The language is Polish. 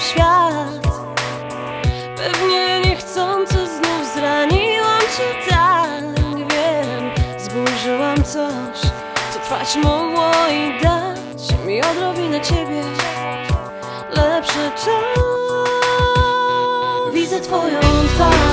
świat. Pewnie niechcący znów zraniłam cię tak. Wiem, zburzyłam coś, co trwać mogło i dać mi odrobinę ciebie. Lepszy czas. Widzę twoją twarz.